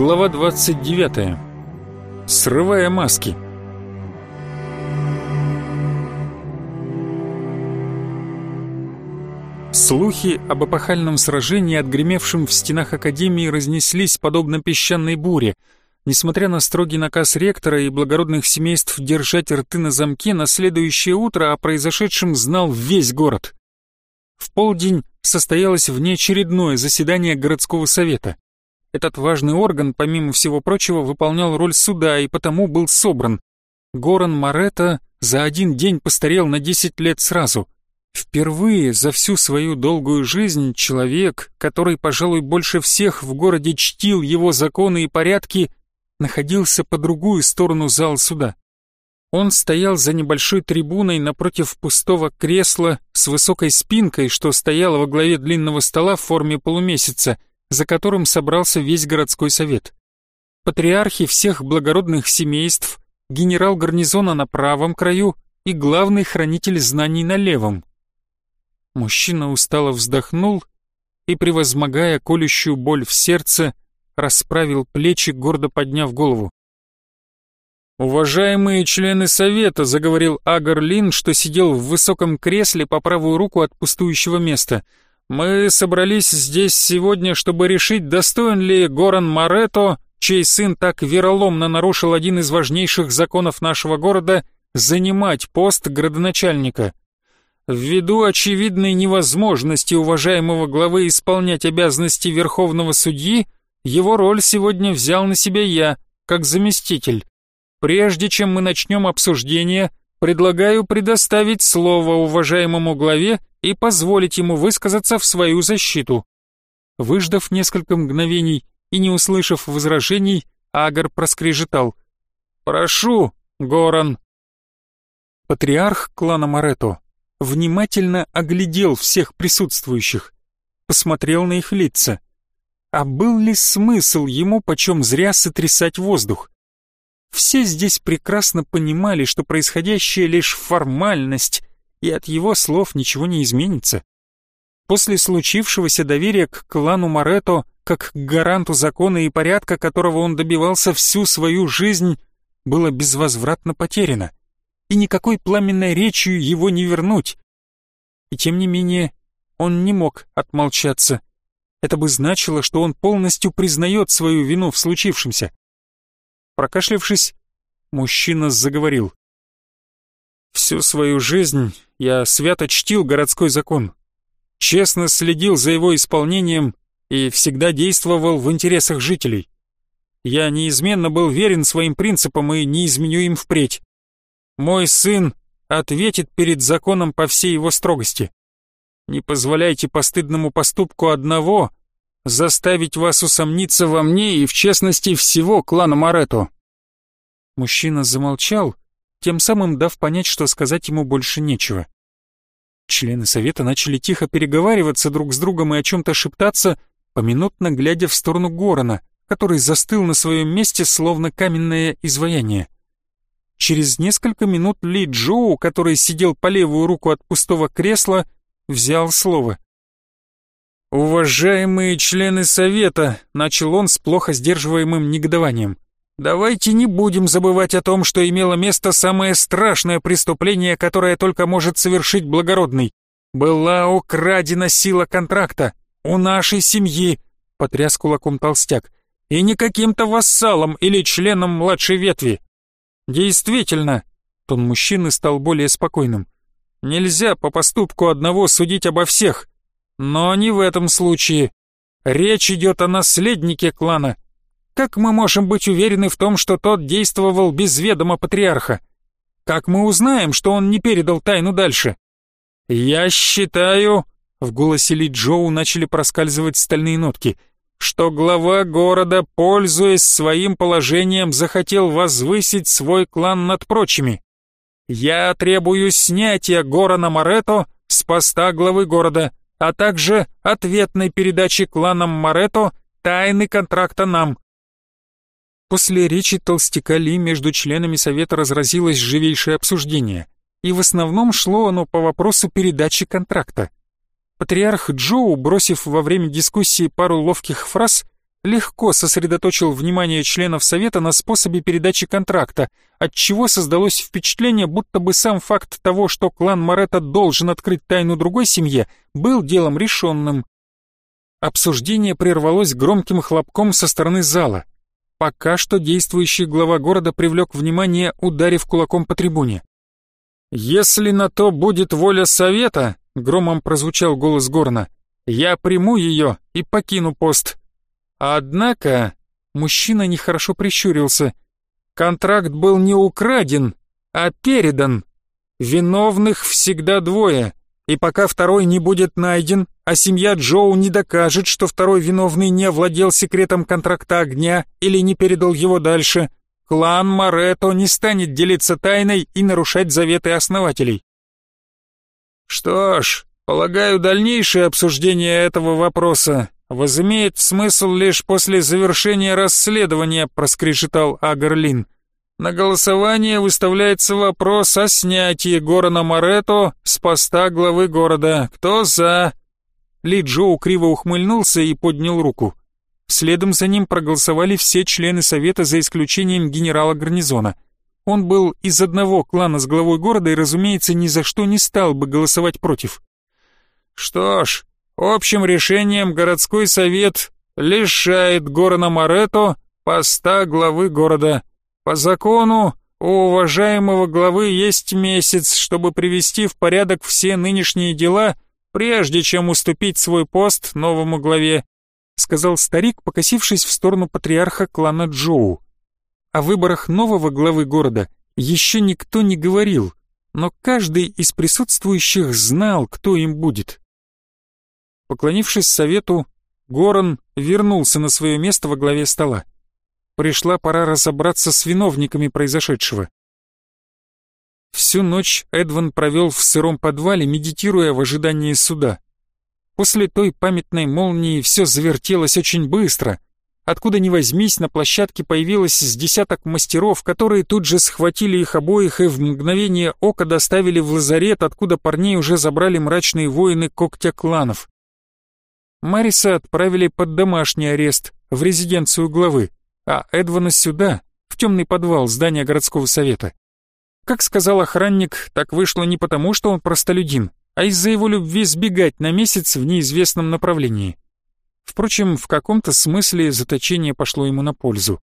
Глава 29. Срывая маски. Слухи об эпохальном сражении, отгремевшем в стенах Академии, разнеслись подобно песчаной буре. Несмотря на строгий наказ ректора и благородных семейств держать рты на замке, на следующее утро о произошедшем знал весь город. В полдень состоялось внеочередное заседание городского совета. Этот важный орган, помимо всего прочего, выполнял роль суда и потому был собран. Горан Марета за один день постарел на 10 лет сразу. Впервые за всю свою долгую жизнь человек, который, пожалуй, больше всех в городе чтил его законы и порядки, находился по другую сторону зала суда. Он стоял за небольшой трибуной напротив пустого кресла с высокой спинкой, что стояло во главе длинного стола в форме полумесяца — за которым собрался весь городской совет. Патриархи всех благородных семейств, генерал гарнизона на правом краю и главный хранитель знаний на левом. Мужчина устало вздохнул и, превозмогая колющую боль в сердце, расправил плечи, гордо подняв голову. «Уважаемые члены совета», — заговорил Агар Лин, что сидел в высоком кресле по правую руку от пустующего места — мы собрались здесь сегодня, чтобы решить, достоин ли Горан Марето, чей сын так вероломно нарушил один из важнейших законов нашего города, занимать пост градоначальника. Ввиду очевидной невозможности уважаемого главы исполнять обязанности верховного судьи, его роль сегодня взял на себя я, как заместитель. Прежде чем мы начнем обсуждение, предлагаю предоставить слово уважаемому главе и позволить ему высказаться в свою защиту. Выждав несколько мгновений и не услышав возражений, Агар проскрежетал. «Прошу, Горан!» Патриарх клана Морето внимательно оглядел всех присутствующих, посмотрел на их лица. А был ли смысл ему почем зря сотрясать воздух? Все здесь прекрасно понимали, что происходящее лишь формальность, и от его слов ничего не изменится. После случившегося доверия к клану Морето, как к гаранту закона и порядка, которого он добивался всю свою жизнь, было безвозвратно потеряно, и никакой пламенной речью его не вернуть. И тем не менее, он не мог отмолчаться. Это бы значило, что он полностью признает свою вину в случившемся. Прокашлявшись, мужчина заговорил. Всю свою жизнь я свято чтил городской закон, честно следил за его исполнением и всегда действовал в интересах жителей. Я неизменно был верен своим принципам и не изменю им впредь. Мой сын ответит перед законом по всей его строгости. Не позволяйте постыдному поступку одного заставить вас усомниться во мне и в честности всего клана Марето. Мужчина замолчал, тем самым дав понять, что сказать ему больше нечего. Члены совета начали тихо переговариваться друг с другом и о чем-то шептаться, поминутно глядя в сторону Горона, который застыл на своем месте, словно каменное изваяние. Через несколько минут Ли Джоу, который сидел по левую руку от пустого кресла, взял слово. «Уважаемые члены совета», — начал он с плохо сдерживаемым негодованием, — Давайте не будем забывать о том, что имело место самое страшное преступление, которое только может совершить благородный. Была украдена сила контракта у нашей семьи, потряс кулаком толстяк, и не каким-то вассалом или членом младшей ветви. Действительно, тон мужчины стал более спокойным. Нельзя по поступку одного судить обо всех, но не в этом случае. Речь идет о наследнике клана, как мы можем быть уверены в том, что тот действовал без ведома патриарха? Как мы узнаем, что он не передал тайну дальше? Я считаю, в голосе Ли Джоу начали проскальзывать стальные нотки, что глава города, пользуясь своим положением, захотел возвысить свой клан над прочими. Я требую снятия Горана Морето с поста главы города, а также ответной передачи кланам Морето тайны контракта нам. После речи толстяка Ли между членами совета разразилось живейшее обсуждение, и в основном шло оно по вопросу передачи контракта. Патриарх Джоу, бросив во время дискуссии пару ловких фраз, легко сосредоточил внимание членов Совета на способе передачи контракта, отчего создалось впечатление, будто бы сам факт того, что клан Моретто должен открыть тайну другой семье, был делом решенным. Обсуждение прервалось громким хлопком со стороны зала. Пока что действующий глава города привлек внимание, ударив кулаком по трибуне. «Если на то будет воля Совета», — громом прозвучал голос Горна, — «я приму ее и покину пост». Однако мужчина нехорошо прищурился. Контракт был не украден, а передан. Виновных всегда двое, и пока второй не будет найден, а семья Джоу не докажет, что второй виновный не владел секретом контракта огня или не передал его дальше, клан Морето не станет делиться тайной и нарушать заветы основателей. Что ж, полагаю, дальнейшее обсуждение этого вопроса возымеет смысл лишь после завершения расследования», — проскрежетал Агарлин. «На голосование выставляется вопрос о снятии Горана Морето с поста главы города. Кто за?» Ли Джоу криво ухмыльнулся и поднял руку. Следом за ним проголосовали все члены совета за исключением генерала гарнизона. Он был из одного клана с главой города и, разумеется, ни за что не стал бы голосовать против. «Что ж, Общим решением городской совет лишает Горана Морето поста главы города. По закону у уважаемого главы есть месяц, чтобы привести в порядок все нынешние дела, прежде чем уступить свой пост новому главе, сказал старик, покосившись в сторону патриарха клана Джоу. О выборах нового главы города еще никто не говорил, но каждый из присутствующих знал, кто им будет. Поклонившись совету, Горан вернулся на свое место во главе стола. Пришла пора разобраться с виновниками произошедшего. Всю ночь Эдван провел в сыром подвале, медитируя в ожидании суда. После той памятной молнии все завертелось очень быстро. Откуда ни возьмись, на площадке появилось с десяток мастеров, которые тут же схватили их обоих и в мгновение ока доставили в лазарет, откуда парней уже забрали мрачные воины когтя кланов. Мариса отправили под домашний арест в резиденцию главы, а Эдвана сюда, в темный подвал здания городского совета. Как сказал охранник, так вышло не потому, что он простолюдин, а из-за его любви сбегать на месяц в неизвестном направлении. Впрочем, в каком-то смысле заточение пошло ему на пользу.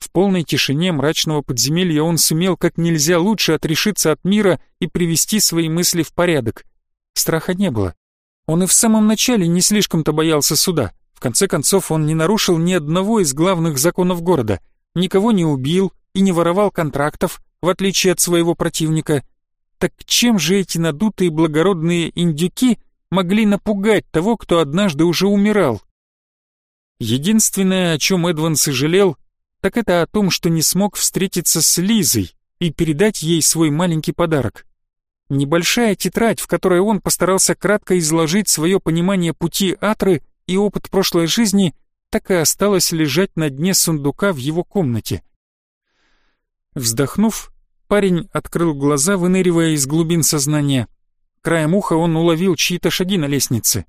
В полной тишине мрачного подземелья он сумел как нельзя лучше отрешиться от мира и привести свои мысли в порядок. Страха не было. Он и в самом начале не слишком-то боялся суда. В конце концов, он не нарушил ни одного из главных законов города, никого не убил и не воровал контрактов, в отличие от своего противника. Так чем же эти надутые благородные индюки могли напугать того, кто однажды уже умирал? Единственное, о чем Эдван сожалел, так это о том, что не смог встретиться с Лизой и передать ей свой маленький подарок. Небольшая тетрадь, в которой он постарался кратко изложить свое понимание пути Атры и опыт прошлой жизни, так и осталась лежать на дне сундука в его комнате. Вздохнув, парень открыл глаза, выныривая из глубин сознания. Краем уха он уловил чьи-то шаги на лестнице.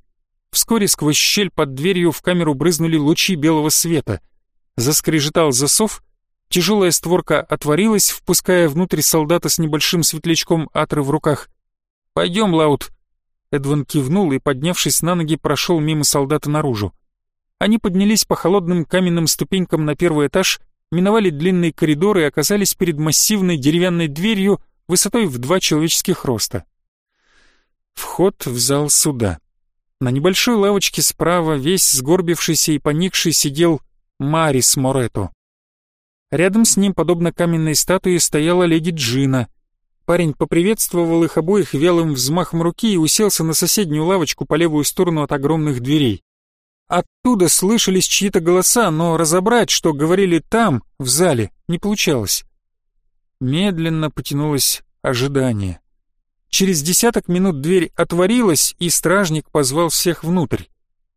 Вскоре сквозь щель под дверью в камеру брызнули лучи белого света. Заскрежетал засов, Тяжелая створка отворилась, впуская внутрь солдата с небольшим светлячком атры в руках. «Пойдем, Лаут». Эдван кивнул и, поднявшись на ноги, прошел мимо солдата наружу. Они поднялись по холодным каменным ступенькам на первый этаж, миновали длинные коридоры и оказались перед массивной деревянной дверью высотой в два человеческих роста. Вход в зал суда. На небольшой лавочке справа, весь сгорбившийся и поникший, сидел Марис Морето. Рядом с ним, подобно каменной статуе, стояла леди Джина. Парень поприветствовал их обоих вялым взмахом руки и уселся на соседнюю лавочку по левую сторону от огромных дверей. Оттуда слышались чьи-то голоса, но разобрать, что говорили там, в зале, не получалось. Медленно потянулось ожидание. Через десяток минут дверь отворилась, и стражник позвал всех внутрь.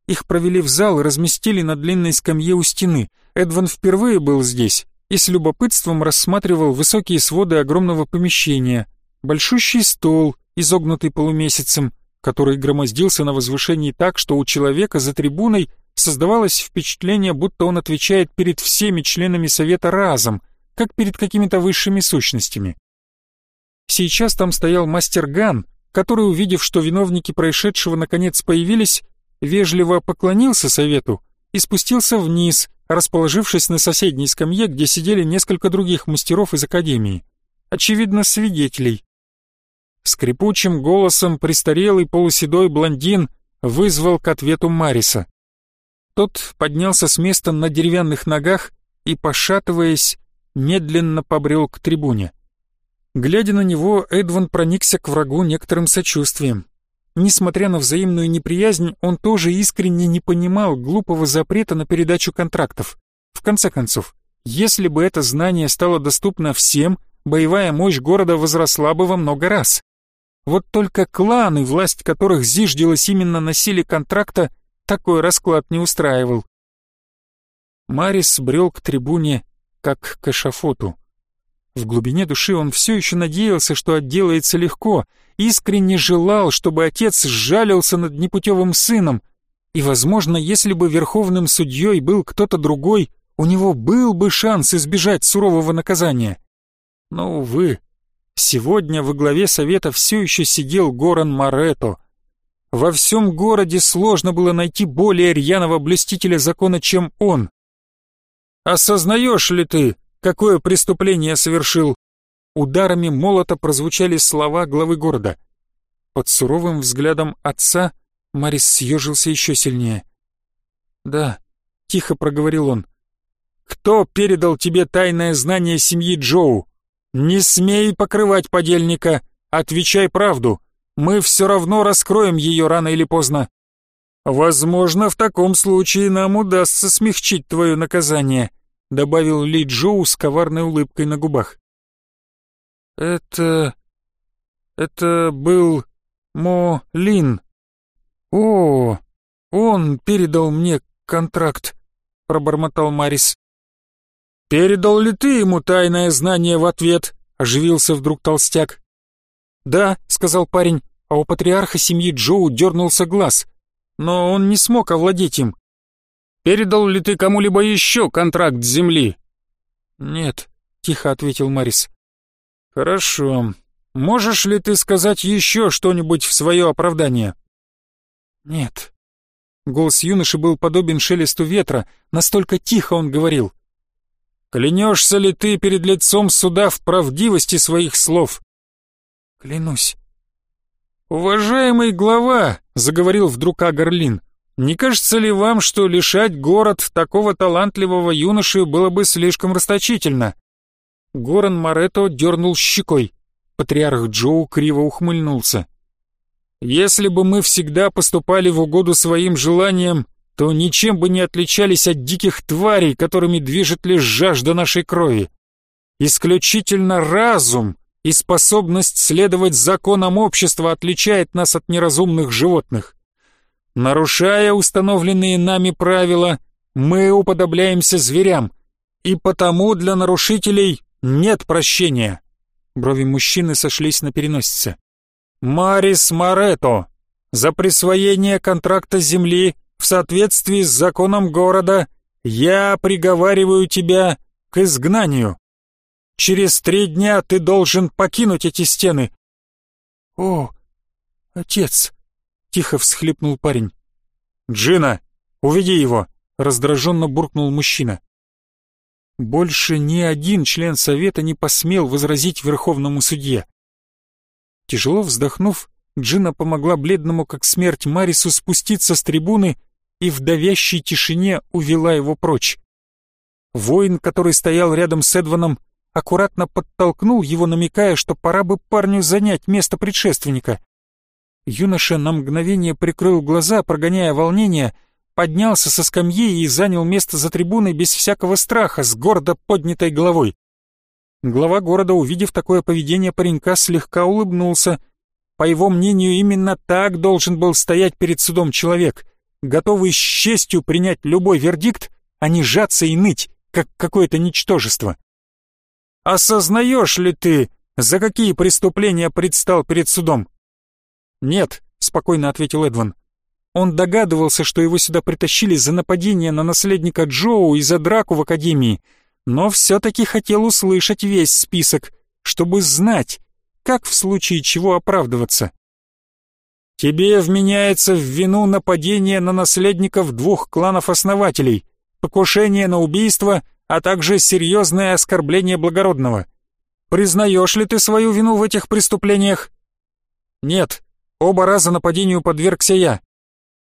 Их провели в зал и разместили на длинной скамье у стены. Эдван впервые был здесь и с любопытством рассматривал высокие своды огромного помещения, большущий стол, изогнутый полумесяцем, который громоздился на возвышении так, что у человека за трибуной Создавалось впечатление, будто он отвечает перед всеми членами совета разом, как перед какими-то высшими сущностями. Сейчас там стоял мастер Ган, который, увидев, что виновники происшедшего наконец появились, вежливо поклонился совету и спустился вниз, расположившись на соседней скамье, где сидели несколько других мастеров из академии, очевидно, свидетелей. Скрипучим голосом престарелый полуседой блондин вызвал к ответу Мариса. Тот поднялся с места на деревянных ногах и, пошатываясь, медленно побрел к трибуне. Глядя на него, Эдван проникся к врагу некоторым сочувствием. Несмотря на взаимную неприязнь, он тоже искренне не понимал глупого запрета на передачу контрактов. В конце концов, если бы это знание стало доступно всем, боевая мощь города возросла бы во много раз. Вот только кланы, власть которых зиждилась именно на силе контракта, такой расклад не устраивал. Марис брел к трибуне, как к эшафоту. В глубине души он все еще надеялся, что отделается легко, искренне желал, чтобы отец сжалился над непутевым сыном, и, возможно, если бы верховным судьей был кто-то другой, у него был бы шанс избежать сурового наказания. Но, увы, сегодня во главе совета все еще сидел Горан Марето. Во всем городе сложно было найти более рьяного блюстителя закона, чем он. «Осознаешь ли ты, какое преступление совершил. Ударами молота прозвучали слова главы города. Под суровым взглядом отца Марис съежился еще сильнее. «Да», — тихо проговорил он. «Кто передал тебе тайное знание семьи Джоу? Не смей покрывать подельника, отвечай правду. Мы все равно раскроем ее рано или поздно. Возможно, в таком случае нам удастся смягчить твое наказание добавил Ли Джоу с коварной улыбкой на губах. «Это... это был Мо Лин. О, он передал мне контракт», — пробормотал Марис. «Передал ли ты ему тайное знание в ответ?» — оживился вдруг толстяк. «Да», — сказал парень, а у патриарха семьи Джоу дернулся глаз, но он не смог овладеть им. Передал ли ты кому-либо еще контракт земли?» «Нет», — тихо ответил Марис. «Хорошо. Можешь ли ты сказать еще что-нибудь в свое оправдание?» «Нет». Голос юноши был подобен шелесту ветра, настолько тихо он говорил. «Клянешься ли ты перед лицом суда в правдивости своих слов?» «Клянусь». «Уважаемый глава», — заговорил вдруг Агарлин, — не кажется ли вам, что лишать город такого талантливого юноши было бы слишком расточительно?» Горан Марето дернул щекой. Патриарх Джоу криво ухмыльнулся. «Если бы мы всегда поступали в угоду своим желаниям, то ничем бы не отличались от диких тварей, которыми движет лишь жажда нашей крови. Исключительно разум и способность следовать законам общества отличает нас от неразумных животных. Нарушая установленные нами правила, мы уподобляемся зверям, и потому для нарушителей нет прощения. Брови мужчины сошлись на переносице. Марис Марето, за присвоение контракта земли в соответствии с законом города я приговариваю тебя к изгнанию. Через три дня ты должен покинуть эти стены. О, отец, Тихо всхлипнул парень. «Джина, уведи его!» — раздраженно буркнул мужчина. Больше ни один член совета не посмел возразить верховному судье. Тяжело вздохнув, Джина помогла бледному как смерть Марису спуститься с трибуны и в давящей тишине увела его прочь. Воин, который стоял рядом с Эдваном, аккуратно подтолкнул его, намекая, что пора бы парню занять место предшественника. Юноша на мгновение прикрыл глаза, прогоняя волнение, поднялся со скамьи и занял место за трибуной без всякого страха, с гордо поднятой головой. Глава города, увидев такое поведение паренька, слегка улыбнулся. По его мнению, именно так должен был стоять перед судом человек, готовый с честью принять любой вердикт, а не жаться и ныть, как какое-то ничтожество. «Осознаешь ли ты, за какие преступления предстал перед судом?» «Нет», — спокойно ответил Эдван. Он догадывался, что его сюда притащили за нападение на наследника Джоу и за драку в Академии, но все-таки хотел услышать весь список, чтобы знать, как в случае чего оправдываться. «Тебе вменяется в вину нападение на наследников двух кланов-основателей, покушение на убийство, а также серьезное оскорбление благородного. Признаешь ли ты свою вину в этих преступлениях?» «Нет, оба раза нападению подвергся я».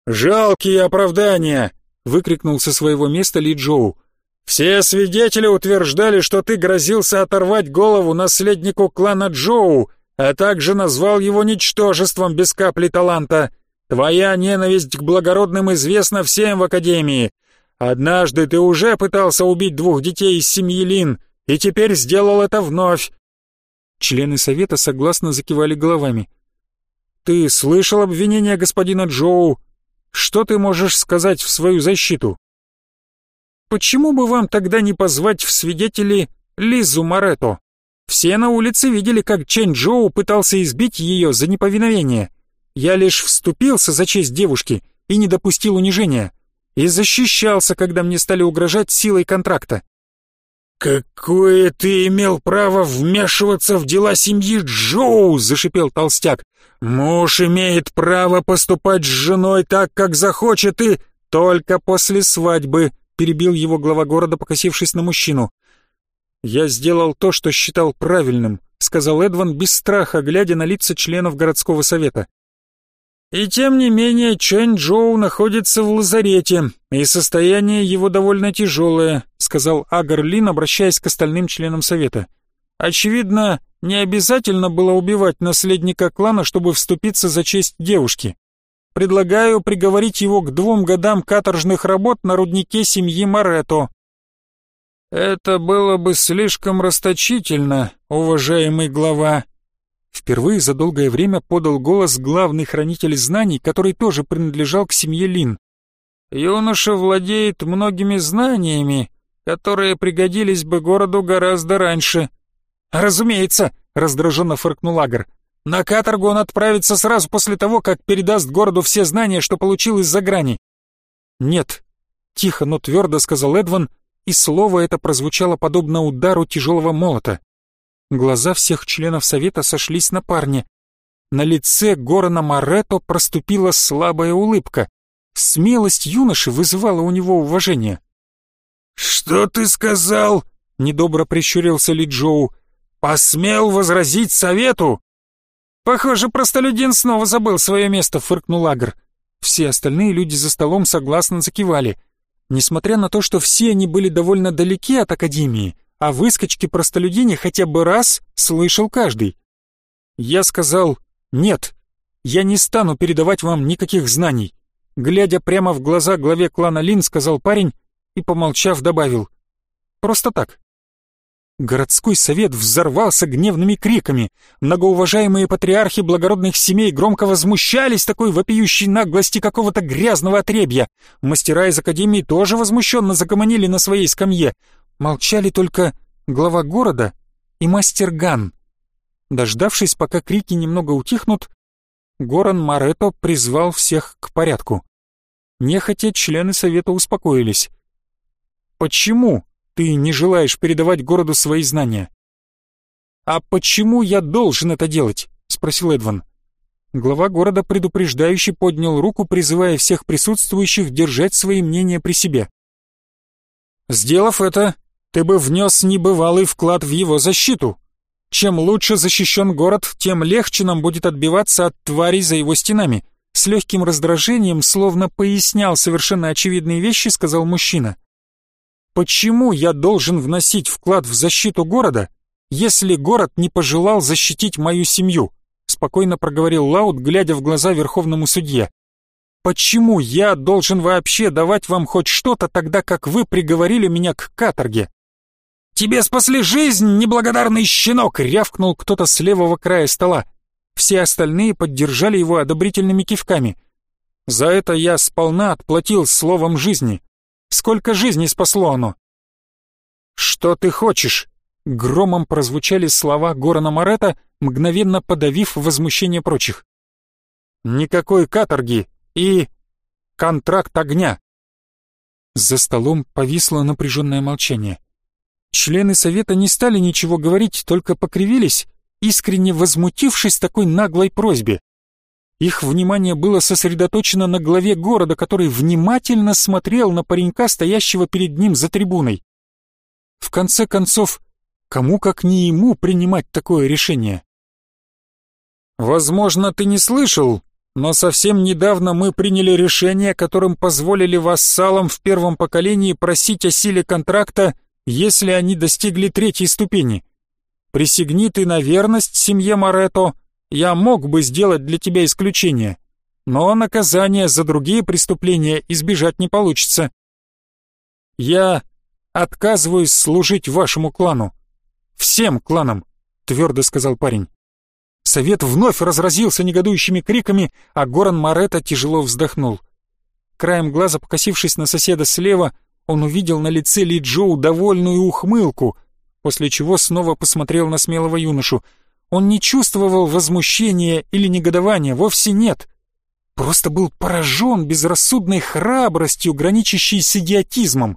«Жалкие оправдания!» — выкрикнул со своего места Ли Джоу. «Все свидетели утверждали, что ты грозился оторвать голову наследнику клана Джоу, а также назвал его ничтожеством без капли таланта. Твоя ненависть к благородным известна всем в Академии. Однажды ты уже пытался убить двух детей из семьи Лин, и теперь сделал это вновь». Члены совета согласно закивали головами. «Ты слышал обвинения господина Джоу?» Что ты можешь сказать в свою защиту? Почему бы вам тогда не позвать в свидетели Лизу Марето? Все на улице видели, как Чэнь Джоу пытался избить ее за неповиновение. Я лишь вступился за честь девушки и не допустил унижения. И защищался, когда мне стали угрожать силой контракта. «Какое ты имел право вмешиваться в дела семьи Джоу?» — зашипел толстяк. «Муж имеет право поступать с женой так, как захочет, и только после свадьбы», — перебил его глава города, покосившись на мужчину. «Я сделал то, что считал правильным», — сказал Эдван без страха, глядя на лица членов городского совета. И тем не менее Чэнь Джоу находится в лазарете, и состояние его довольно тяжелое, сказал Агар Лин, обращаясь к остальным членам совета. Очевидно, не обязательно было убивать наследника клана, чтобы вступиться за честь девушки. Предлагаю приговорить его к двум годам каторжных работ на руднике семьи Марето. Это было бы слишком расточительно, уважаемый глава, Впервые за долгое время подал голос главный хранитель знаний, который тоже принадлежал к семье Лин. «Юноша владеет многими знаниями, которые пригодились бы городу гораздо раньше». «Разумеется», — раздраженно фыркнул Агр. «На каторгу он отправится сразу после того, как передаст городу все знания, что получил из-за грани». «Нет», — тихо, но твердо сказал Эдван, и слово это прозвучало подобно удару тяжелого молота. Глаза всех членов совета сошлись на парне. На лице Горана Марето проступила слабая улыбка. Смелость юноши вызывала у него уважение. «Что ты сказал?» — недобро прищурился Ли Джоу. «Посмел возразить совету?» «Похоже, простолюдин снова забыл свое место», — фыркнул Агр. Все остальные люди за столом согласно закивали. Несмотря на то, что все они были довольно далеки от Академии, а выскочки простолюдине хотя бы раз слышал каждый. Я сказал «нет, я не стану передавать вам никаких знаний». Глядя прямо в глаза главе клана Лин, сказал парень и, помолчав, добавил «просто так». Городской совет взорвался гневными криками. Многоуважаемые патриархи благородных семей громко возмущались такой вопиющей наглости какого-то грязного отребья. Мастера из академии тоже возмущенно загомонили на своей скамье. Молчали только глава города и мастер Ган. Дождавшись, пока крики немного утихнут, Горан Марето призвал всех к порядку. Нехотя члены совета успокоились. «Почему ты не желаешь передавать городу свои знания?» «А почему я должен это делать?» — спросил Эдван. Глава города предупреждающе поднял руку, призывая всех присутствующих держать свои мнения при себе. Сделав это, ты бы внес небывалый вклад в его защиту. Чем лучше защищен город, тем легче нам будет отбиваться от тварей за его стенами. С легким раздражением, словно пояснял совершенно очевидные вещи, сказал мужчина. Почему я должен вносить вклад в защиту города, если город не пожелал защитить мою семью? Спокойно проговорил Лаут, глядя в глаза верховному судье. Почему я должен вообще давать вам хоть что-то, тогда как вы приговорили меня к каторге? «Тебе спасли жизнь, неблагодарный щенок!» — рявкнул кто-то с левого края стола. Все остальные поддержали его одобрительными кивками. «За это я сполна отплатил словом жизни. Сколько жизней спасло оно?» «Что ты хочешь?» — громом прозвучали слова Горана Марета, мгновенно подавив возмущение прочих. «Никакой каторги и контракт огня. За столом повисло напряженное молчание. Члены совета не стали ничего говорить, только покривились, искренне возмутившись такой наглой просьбе. Их внимание было сосредоточено на главе города, который внимательно смотрел на паренька, стоящего перед ним за трибуной. В конце концов, кому как не ему принимать такое решение? «Возможно, ты не слышал, но совсем недавно мы приняли решение, которым позволили вассалам в первом поколении просить о силе контракта если они достигли третьей ступени. Присягни ты на верность семье Морето, я мог бы сделать для тебя исключение, но наказание за другие преступления избежать не получится. Я отказываюсь служить вашему клану. Всем кланам, твердо сказал парень. Совет вновь разразился негодующими криками, а Горан Марета тяжело вздохнул. Краем глаза, покосившись на соседа слева, он увидел на лице Ли Джоу довольную ухмылку, после чего снова посмотрел на смелого юношу. Он не чувствовал возмущения или негодования, вовсе нет. Просто был поражен безрассудной храбростью, граничащей с идиотизмом.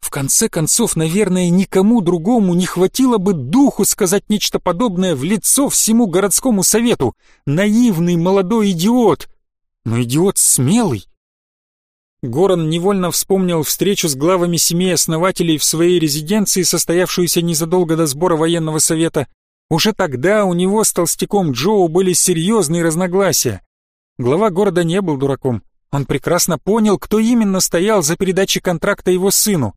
В конце концов, наверное, никому другому не хватило бы духу сказать нечто подобное в лицо всему городскому совету. Наивный молодой идиот. Но идиот смелый, Горан невольно вспомнил встречу с главами семей основателей в своей резиденции, состоявшуюся незадолго до сбора военного совета. Уже тогда у него с толстяком Джоу были серьезные разногласия. Глава города не был дураком. Он прекрасно понял, кто именно стоял за передачей контракта его сыну.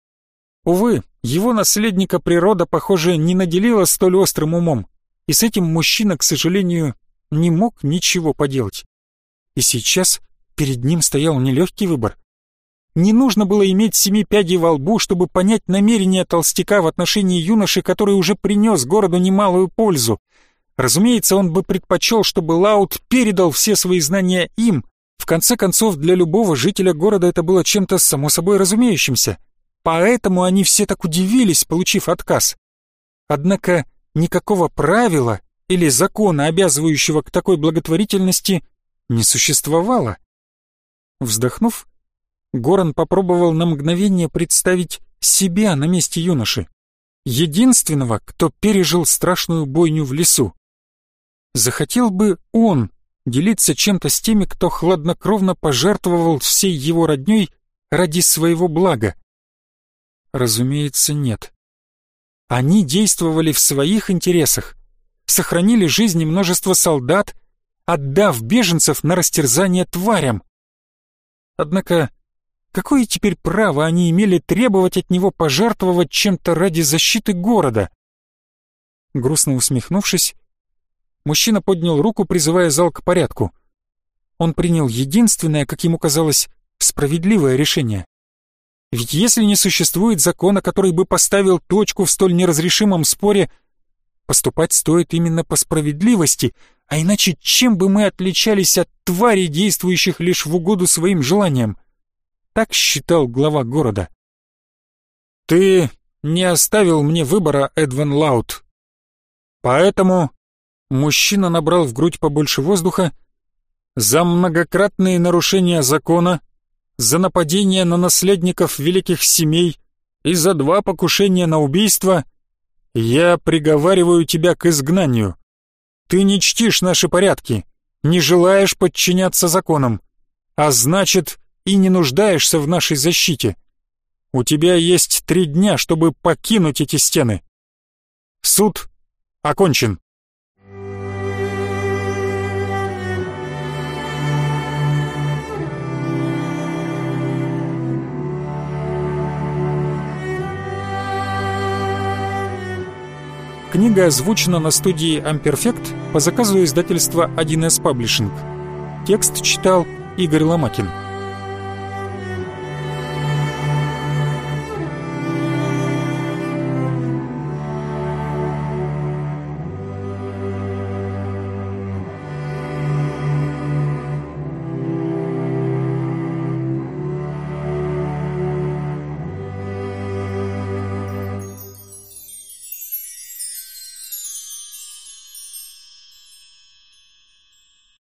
Увы, его наследника природа, похоже, не наделила столь острым умом, и с этим мужчина, к сожалению, не мог ничего поделать. И сейчас перед ним стоял нелегкий выбор. Не нужно было иметь семи пядей во лбу, чтобы понять намерения толстяка в отношении юноши, который уже принес городу немалую пользу. Разумеется, он бы предпочел, чтобы Лаут передал все свои знания им. В конце концов, для любого жителя города это было чем-то само собой разумеющимся. Поэтому они все так удивились, получив отказ. Однако никакого правила или закона, обязывающего к такой благотворительности, не существовало. Вздохнув, Горан попробовал на мгновение представить себя на месте юноши, единственного, кто пережил страшную бойню в лесу. Захотел бы он делиться чем-то с теми, кто хладнокровно пожертвовал всей его родней ради своего блага? Разумеется, нет. Они действовали в своих интересах, сохранили жизни множества солдат, отдав беженцев на растерзание тварям. Однако Какое теперь право они имели требовать от него пожертвовать чем-то ради защиты города? Грустно усмехнувшись, мужчина поднял руку, призывая зал к порядку. Он принял единственное, как ему казалось, справедливое решение. Ведь если не существует закона, который бы поставил точку в столь неразрешимом споре, поступать стоит именно по справедливости, а иначе чем бы мы отличались от тварей, действующих лишь в угоду своим желаниям? Так считал глава города. «Ты не оставил мне выбора, Эдван Лаут. Поэтому...» Мужчина набрал в грудь побольше воздуха. «За многократные нарушения закона, за нападение на наследников великих семей и за два покушения на убийство я приговариваю тебя к изгнанию. Ты не чтишь наши порядки, не желаешь подчиняться законам, а значит, и не нуждаешься в нашей защите. У тебя есть три дня, чтобы покинуть эти стены. Суд окончен. Книга озвучена на студии Amperfect по заказу издательства 1С Publishing. Текст читал Игорь Ломакин.